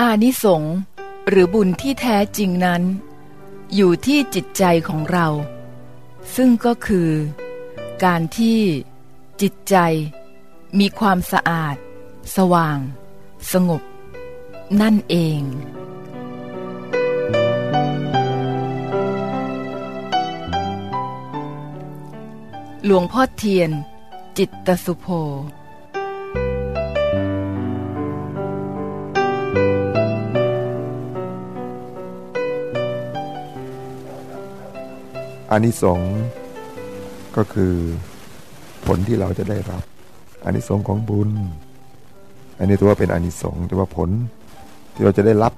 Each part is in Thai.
อานิสงส์หรือบุญที่แท้จริงนั้น อยู่ที่จิตใจของเรา ซึ่งก็คือ การที่จิตใจมีความสะอาด สว่าง สงบ นั่นเอง หลวงพ่อเทียน จิตตสุโภ อานิสงส์ก็คือผลที่เราจะได้รับอานิสงส์ของบุญ อันนี้ถือว่าเป็นอานิสงส์แต่ว่าผลที่เราจะได้รับ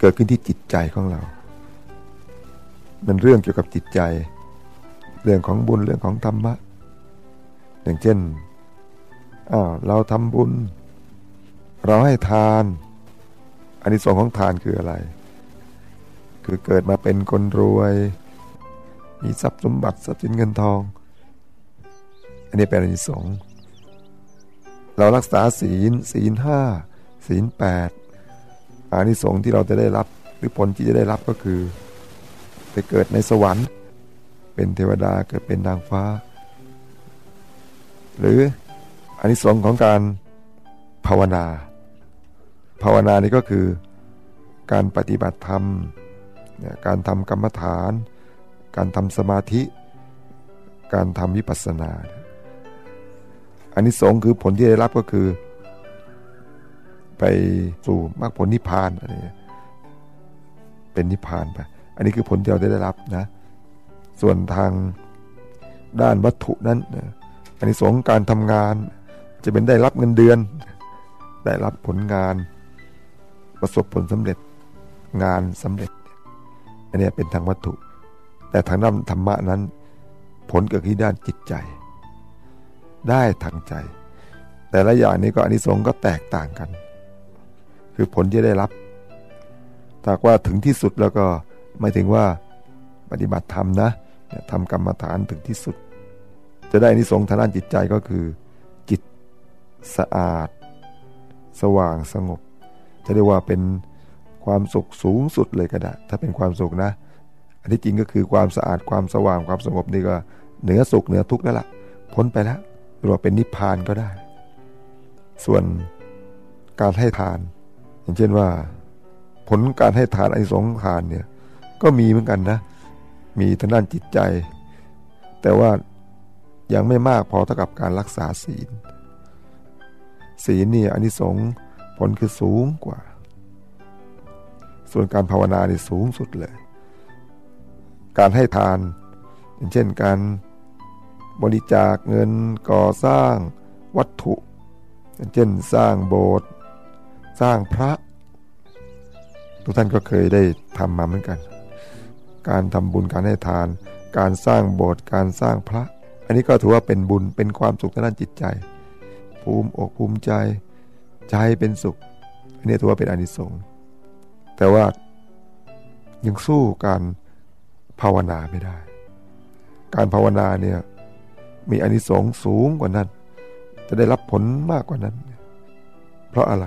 เกิดขึ้นที่จิตใจของเรา มันเรื่องเกี่ยวกับจิตใจ เรื่องของบุญเรื่องของธรรมะ อย่างเช่นอ้าวเราทำบุญ เราให้ทานอานิสงส์ของทานคืออะไร คือเกิดมาเป็นคนรวย มีทรัพย์สมบัติทรัพย์สินเงินทอง อันนี้เป็นอานิสงส์เรารักษาศีลศีลห้าศีลแปดอานิสงส์ที่เราจะได้รับหรือผลที่จะได้รับก็คือ ไปเกิดในสวรรค์ เป็นเทวดาเกิดเป็นนางฟ้า หรืออานิสงส์ของการภาวนา ภาวนานี่ก็คือการปฏิบัติธรรม การทำกรรมฐาน การทำสมาธิ การทำวิปัสสนาอันนี้สงคือผลที่ได้รับก็คือ ไปสู่มรรคผลนิพพานอะไรเป็นนิพพานไปอันนี้คือผลที่เราได้รับนะ ส่วนทางด้านวัตถุนั้นอันนี้สงการทำงาน จะเป็นได้รับเงินเดือน ได้รับผลงาน ประสบผลสำเร็จงานสำเร็จอันนี้เป็นทางวัตถุ แต่ทางด้านธรรมะนั้น ผลเกิดที่ด้านจิตใจ ได้ทางใจ แต่ละอย่างนี้ก็อนิสงส์ก็แตกต่างกัน คือผลที่ได้รับถ้าว่าถึงที่สุดแล้วก็ไม่ถึงว่าปฏิบัติธรรมนะทำกรรมฐานถึงที่สุด จะได้อนิสงส์ทางด้านจิตใจก็คือ จิตสะอาด สว่างสงบ จะเรียกว่าเป็นความสุขสูงสุดเลยก็ได้ถ้าเป็นความสุขนะ อันที่จริงก็คือความสะอาดความสว่างความสงบนี่ก็เหนือสุขเหนือทุกข์แล้วละ่ะ พ้นไปแล้วหรือว่าเป็นนิพพานก็ได้ ส่วนการให้ทาน อย่างเช่นว่า ผลการให้ทานอันสงทานเนี่ยก็มีเหมือนกันนะ มีทางด้านจิตใจ แต่ว่ายังไม่มากพอเท่ากับการรักษาศีล ศีลนี่อันิสงส์ผลคือสูงกว่า ส่วนการภาวนาเนี่สูงสุดเลย การให้ทาน อย่างเช่นการบริจาคเงินก่อสร้างวัตถุ อย่างเช่นสร้างโบสถ์สร้างพระ ทุกท่านก็เคยได้ทำมาเหมือนกัน การทำบุญการให้ทาน การสร้างโบสถ์การสร้างพระ อันนี้ก็ถือว่าเป็นบุญเป็นความสุขทางด้านจิตใจ ภูมิอกภูมิใจใจเป็นสุข อันนี้ถือว่าเป็นอนิสงส์แต่ว่ายังสู้การ ภาวนาไม่ได้ การภาวนาเนี่ยมีอนิสงส์สูงกว่านั้น จะได้รับผลมากกว่านั้น เพราะอะไร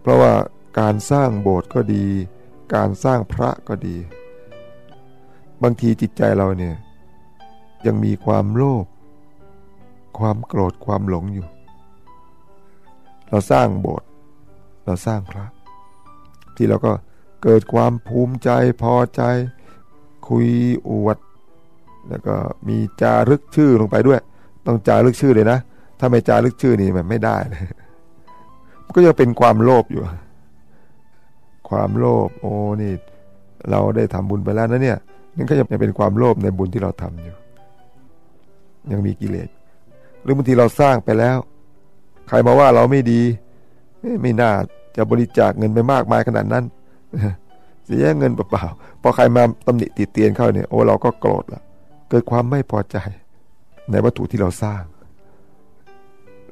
เพราะว่าการสร้างโบสถ์ก็ดี การสร้างพระก็ดี บางทีจิตใจเราเนี่ยยังมีความโลภความโกรธความหลงอยู่ เราสร้างโบสถ์เราสร้างพระ ที่เราก็เกิดความภูมิใจพอใจ คุยอวด แล้วก็มีจารึกชื่อลงไปด้วย ต้องจารึกชื่อเลยนะ ถ้าไม่จารึกชื่อนี่มันไม่ได้เลยก็ยังเป็นความโลภอยู่ ความโลภโอ้นี่ เราได้ทำบุญไปแล้วนะเนี่ยนั่นก็ยังเป็นความโลภในบุญที่เราทำอยู่ ยังมีกิเลสหรือบางทีเราสร้างไปแล้ว ใครมาว่าเราไม่ดี ไม่น่าจะบริจาคเงินไปมากมายขนาดนั้น เสียเงินเปล่าๆพอใครมาตำหนิติเตียนเข้าเนี่ยโอ้เราก็โกรธละเกิดความไม่พอใจ ในวัตถุที่เราสร้าง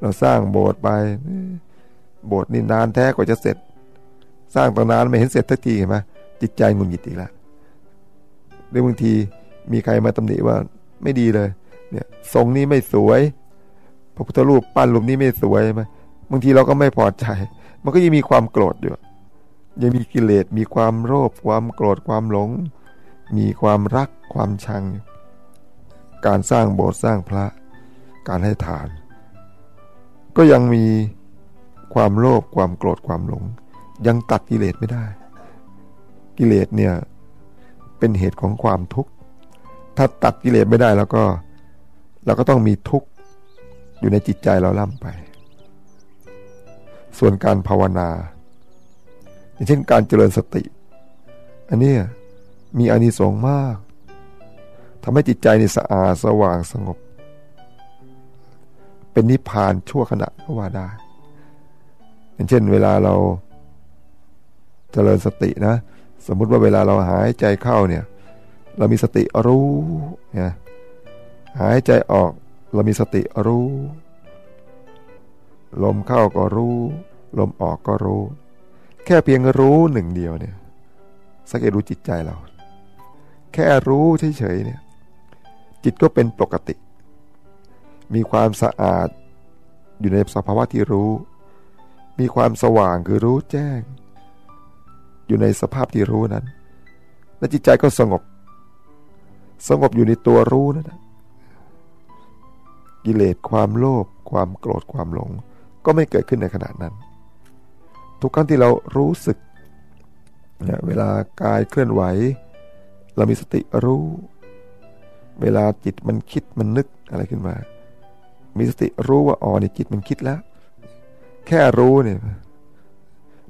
เราสร้างโบสถ์ไป โบสถ์นี่นานแท้กว่าจะเสร็จ สร้างตั้งนานไม่เห็นเสร็จทักทีเห็นไหมจิตใจงุนหงิดอีกแล้วหรือบางทีมีใครมาตำหนิว่าไม่ดีเลย เนี่ยทรงนี้ไม่สวย พระพุทธรูปปั้นรูปนี้ไม่สวยไหมบางทีเราก็ไม่พอใจ มันก็ยังมีความโกรธอยู่ ยังมีกิเลสมีความโลภความโกรธความหลง มีความรักความชัง การสร้างโบสถ์สร้างพระ การให้ทาน ก็ยังมีความโลภความโกรธความหลง ยังตัดกิเลสไม่ได้ กิเลสเนี่ยเป็นเหตุของความทุกข์ถ้าตัดกิเลสไม่ได้แล้วก็เราก็ต้องมีทุกข์อยู่ในจิตใจเราล่ำไป ส่วนการภาวนา อย่างเช่นการเจริญสติ อันนี้มีอานิสงส์มากทำให้จิตใจในสะอาดสว่างสงบ เป็นนิพพานชั่วขณะก็ว่าได้ อย่างเช่น เวลาเราเจริญสตินะ สมมุติว่าเวลาเราหายใจเข้าเนี่ย เรามีสติรู้เนี่ยหายใจออกเรามีสติรู้ ลมเข้าก็รู้ ลมออกก็รู้ แค่เพียงรู้หนึ่งเดียวเนี่ย สังเกตดูจิตใจเรา แค่รู้เฉยๆเนี่ย จิตก็เป็นปกติ มีความสะอาดอยู่ในสภาวะที่รู้ มีความสว่างคือรู้แจ้ง อยู่ในสภาพที่รู้นั้น และจิตใจก็สงบ สงบอยู่ในตัวรู้นั่นนะกิเลสความโลภความโกรธความหลง ก็ไม่เกิดขึ้นในขณะนั้น ทุกครั้งที่เรารู้สึกเนี่ยเวลากายเคลื่อนไหว เรามีสติรู้ เวลาจิตมันคิดมันนึกอะไรขึ้นมา มีสติรู้ว่าอ๋อนี่จิตมันคิดแล้ว แค่รู้เนี่ย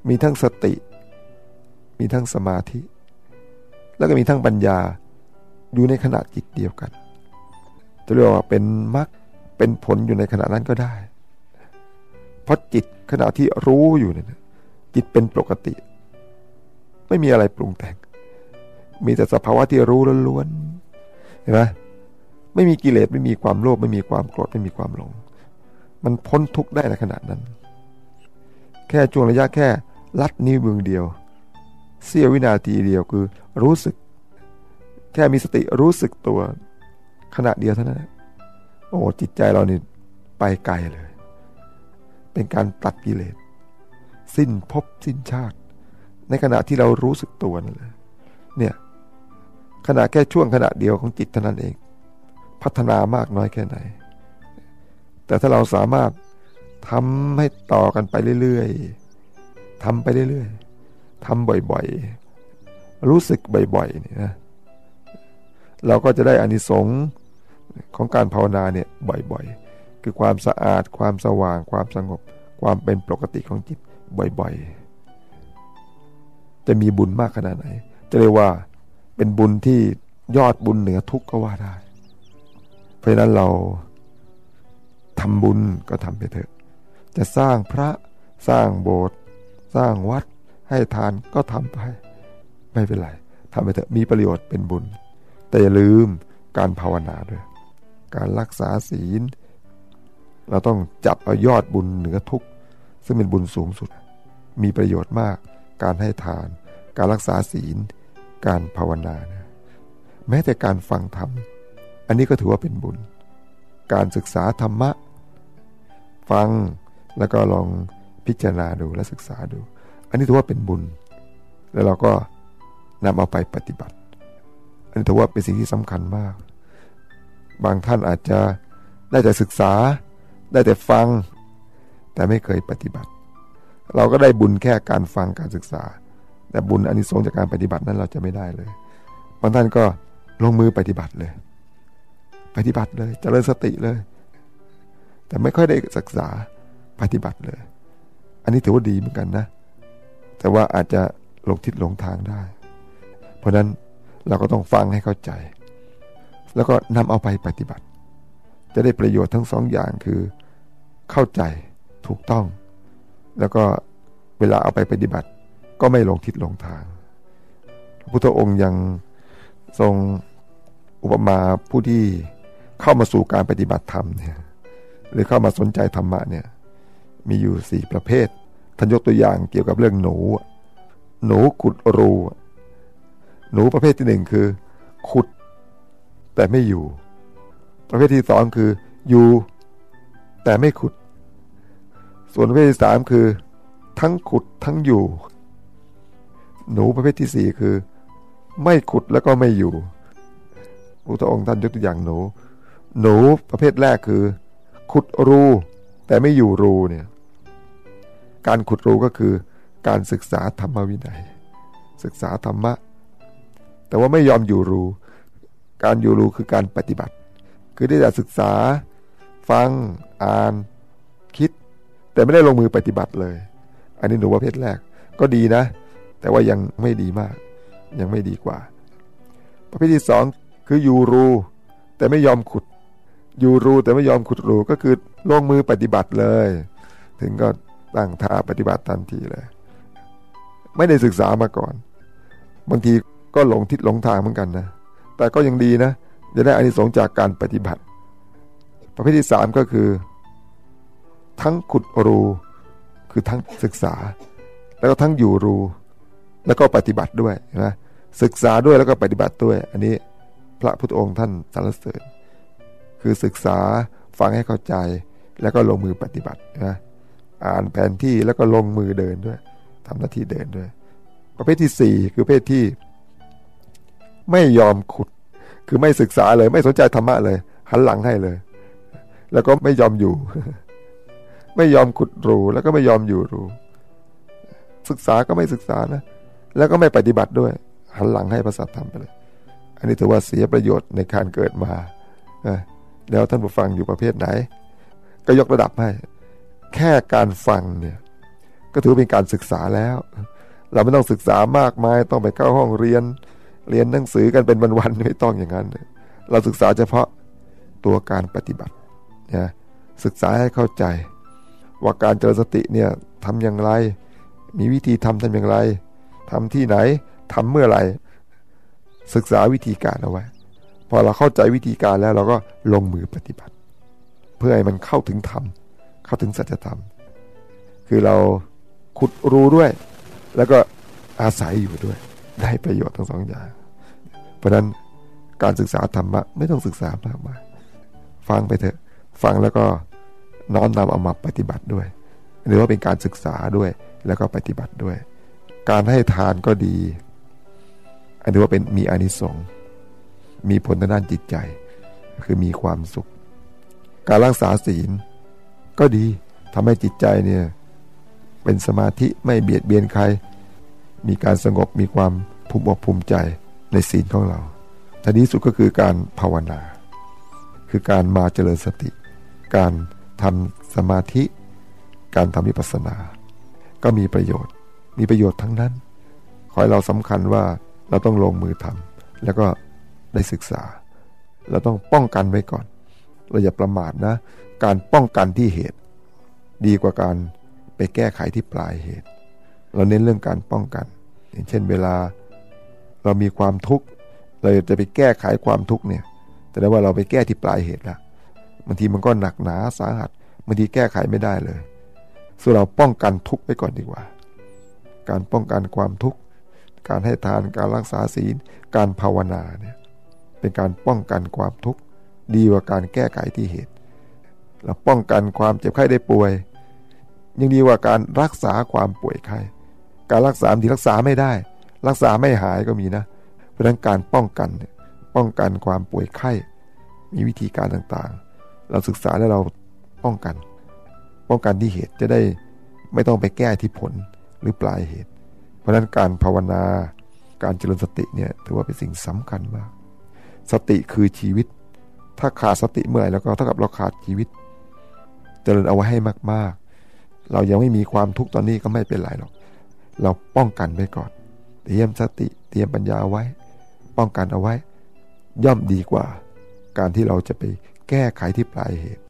มีทั้งสติ มีทั้งสมาธิ แล้วก็มีทั้งปัญญาอยู่ในขณะจิตเดียวกัน จะเรียกว่าเป็นมรรคเป็นผลอยู่ในขณะนั้นก็ได้ เพราะจิตขณะที่รู้อยู่เนี่ย จิตเป็นปกติ ไม่มีอะไรปรุงแต่ง มีแต่สภาวะที่รู้ล้วนๆเห็นไหมไม่มีกิเลสไม่มีความโลภไม่มีความโกรธไม่มีความหลง มันพ้นทุกข์ได้ในขณะนั้น แค่ช่วงระยะแค่ลัดนิ้วมือเดียว เสี้ยววินาทีเดียวคือรู้สึก แค่มีสติรู้สึกตัว ขณะเดียวเท่านั้นโอ้จิตใจเรานี่ไปไกลเลย เป็นการตัดกิเลส สิ้นภพสิ้นชาติ ในขณะที่เรารู้สึกตัวนั่นแหละเนี่ยขณะแค่ช่วงขณะเดียวของจิตเท่านั้นเอง พัฒนามากน้อยแค่ไหน แต่ถ้าเราสามารถทำให้ต่อกันไปเรื่อยๆทำไปเรื่อยๆทำบ่อยๆ รู้สึกบ่อยๆเนี่นะเราก็จะได้อานิสงส์ของการภาวนาเนี่ยบ่อยๆ คือความสะอาดความสว่างความสงบ ความเป็นปกติของจิต บ่อยๆ จะมีบุญมากขนาดไหน จะเรียกว่าเป็นบุญที่ยอดบุญเหนือทุกข์ก็ว่าได้ เพราะฉะนั้นเราทำบุญก็ทำไปเถอะ จะสร้างพระสร้างโบสถ์สร้างวัดให้ทานก็ทำไป ไม่เป็นไรทำไปเถอะมีประโยชน์เป็นบุญ แต่อย่าลืมการภาวนาด้วย การรักษาศีล เราต้องจับเอายอดบุญเหนือทุกซึ่งเป็นบุญสูงสุด มีประโยชน์มาก การให้ทาน การรักษาศีล การภาวนานะแม้แต่การฟังธรรม อันนี้ก็ถือว่าเป็นบุญ การศึกษาธรรมะ ฟังแล้วก็ลองพิจารณาดูและศึกษาดู อันนี้ถือว่าเป็นบุญ แล้วเราก็นำเอาไปปฏิบัติ อันนี้ถือว่าเป็นสิ่งที่สำคัญมาก บางท่านอาจจะได้แต่ศึกษา ได้แต่ฟัง แต่ไม่เคยปฏิบัติ เราก็ได้บุญแค่การฟังการศึกษา แต่บุญอันนี้สงจากการปฏิบัตินั้นเราจะไม่ได้เลยบางท่านก็ลงมือปฏิบัติเลย ปฏิบัติเลยจเจริญสติเลย แต่ไม่ค่อยได้ศึกษาปฏิบัติเลย อันนี้ถือว่าดีเหมือนกันนะ แต่ว่าอาจจะหลงทิศหลงทางได้ เพราะนั้นเราก็ต้องฟังให้เข้าใจ แล้วก็นำเอาไปปฏิบัติ จะได้ประโยชน์ทั้งสองอย่างคือ เข้าใจถูกต้อง แล้วก็เวลาเอาไปปฏิบัติ ก็ไม่ลงทิศลงทางพุทธองค์ยังทรงอุปมาผู้ที่เข้ามาสู่การปฏิบัติธรรมเนี่ยหรือเข้ามาสนใจธรรมะเนี่ยมีอยู่สี่ประเภทท่านยกตัวอย่างเกี่ยวกับเรื่องหนู หนูขุดรู หนูประเภทที่หนึ่งคือ ขุด แต่ไม่อยู่ ประเภทที่สองคือ อยู่ แต่ไม่ขุด ส่วนประเภทที่สามคือ ทั้งขุดทั้งอยู่ หนูประเภทที่สี่คือ ไม่ขุดแล้วก็ไม่อยู่พระองค์ท่านยกตัวอย่างหนู หนูประเภทแรกคือ ขุดรู แต่ไม่อยู่รูเนี่ยการขุดรูก็คือ การศึกษาธรรมวินัย ศึกษาธรรมะ แต่ว่าไม่ยอมอยู่รู การอยู่รูคือการปฏิบัติ คือได้แต่ศึกษา ฟังอ่าน แต่ไม่ได้ลงมือปฏิบัติเลย อันนี้หนูประเภทแรกก็ดีนะ แต่ว่ายังไม่ดีมาก ยังไม่ดีกว่า ประเภทที่สองคืออยู่รูแต่ไม่ยอมขุด อยู่รูแต่ไม่ยอมขุดรูก็คือลงมือปฏิบัติเลย ถึงก็ตั้งท่าปฏิบัติทันทีเลย ไม่ได้ศึกษามาก่อน บางทีก็หลงทิศหลงทางเหมือนกันนะ แต่ก็ยังดีนะ จะได้อานิสงส์จากการปฏิบัติ ประเภทที่สามก็คือ ทั้งขุดรูคือทั้งศึกษา แล้วก็ทั้งอยู่รู แล้วก็ปฏิบัติด้วยนะศึกษาด้วยแล้วก็ปฏิบัติด้วย อันนี้พระพุทธองค์ท่านสรรเสริญคือศึกษาฟังให้เข้าใจแล้วก็ลงมือปฏิบัตินะอ่านแผนที่แล้วก็ลงมือเดินด้วยทำหน้าที่เดินด้วย ประเภทที่สี่คือประเภทที่ ไม่ยอมขุด คือไม่ศึกษาเลย ไม่สนใจธรรมะเลย หันหลังให้เลย แล้วก็ไม่ยอมอยู่ ไม่ยอมขุดรูแล้วก็ไม่ยอมอยู่รู ศึกษาก็ไม่ศึกษานะ แล้วก็ไม่ปฏิบัติด้วย หันหลังให้พระสัทธรรมไปเลย อันนี้ถือว่าเสียประโยชน์ในการเกิดมาแล้วท่านผู้ฟังอยู่ประเภทไหน ก็ยกระดับให้ แค่การฟังเนี่ย ก็ถือเป็นการศึกษาแล้ว เราไม่ต้องศึกษามากมายต้องไปเข้าห้องเรียน เรียนหนังสือกันเป็นวันๆไม่ต้องอย่างนั้น เราศึกษาเฉพาะตัวการปฏิบัตินะศึกษาให้เข้าใจ ว่าการเจริญสติเนี่ยทำอย่างไร มีวิธีทำทำอย่างไรทำที่ไหนทำเมื่อไหร่ศึกษาวิธีการเอาไว้ พอเราเข้าใจวิธีการแล้วเราก็ลงมือปฏิบัติ เพื่อให้มันเข้าถึงธรรมเข้าถึงสัจธรรม คือเราขุดรู้ด้วย แล้วก็อาศัยอยู่ด้วย ได้ประโยชน์ทั้งสองอย่าง เพราะนั้นการศึกษาธรรมะไม่ต้องศึกษามากมายฟังไปเถอะ ฟังแล้วก็ น้อมนำเอามาปฏิบัติด้วย หรือว่าเป็นการศึกษาด้วยแล้วก็ปฏิบัติด้วย การให้ทานก็ดีอันนี้ว่าเป็นมีอานิสงส์มีผลทางด้านจิตใจ คือมีความสุข การรักษาศีล ก็ดีทำให้จิตใจเนี่ยเป็นสมาธิไม่เบียดเบียนใคร มีการสงบมีความภูมิอกภูมิใจในศีลของเราท้ายที่สุดก็คือการภาวนา คือการมาเจริญสติ การ ทำสมาธิ การทำวิปัสสนา ก็มีประโยชน์ มีประโยชน์ทั้งนั้น ขอให้เราสำคัญว่าเราต้องลงมือทำแล้วก็ได้ศึกษา เราต้องป้องกันไว้ก่อน เราอย่าประมาทนะ การป้องกันที่เหตุ ดีกว่าการไปแก้ไขที่ปลายเหตุ เราเน้นเรื่องการป้องกัน อย่างเช่น เวลาเรามีความทุกข์เราจะไปแก้ไขความทุกข์เนี่ยแต่ว่าเราไปแก้ที่ปลายเหตุละบางทีมันก็หนักหนาสาหัสบางทีแก้ไขไม่ได้เลยส่วนเราป้องกันทุกข์ไปก่อนดีกว่า การป้องกันความทุกข์ การให้ทานการรักษาศีล การภาวนาเนี่ยเป็นการป้องกันความทุกข์ดีกว่าการแก้ไขที่เหตุ เราป้องกันความเจ็บไข้ได้ป่วย ยังดีกว่าการรักษาความป่วยไข้การรักษาที่รักษาไม่ได้ รักษาไม่หายก็มีนะ เพราะฉะนั้นการป้องกันป้องกันความป่วยไข้ มีวิธีการต่างๆ เราศึกษาแล้วเราป้องกัน ป้องกันที่เหตุจะได้ไม่ต้องไปแก้ที่ผลหรือปลายเหตุ เพราะฉะนั้นการภาวนาการเจริญสติเนี่ยถือว่าเป็นสิ่งสำคัญมาก สติคือชีวิต ถ้าขาดสติเมื่อไหร่แล้วก็เท่ากับเราขาดชีวิต เจริญเอาไว้ให้มากๆ เรายังไม่มีความทุกข์ตอนนี้ก็ไม่เป็นไรหรอก เราป้องกันไว้ก่อน เตรียมสติเตรียมปัญญาไว้ ป้องกันเอาไว้ ย่อมดีกว่า การที่เราจะไป แก้ไขที่ปลายเหตุ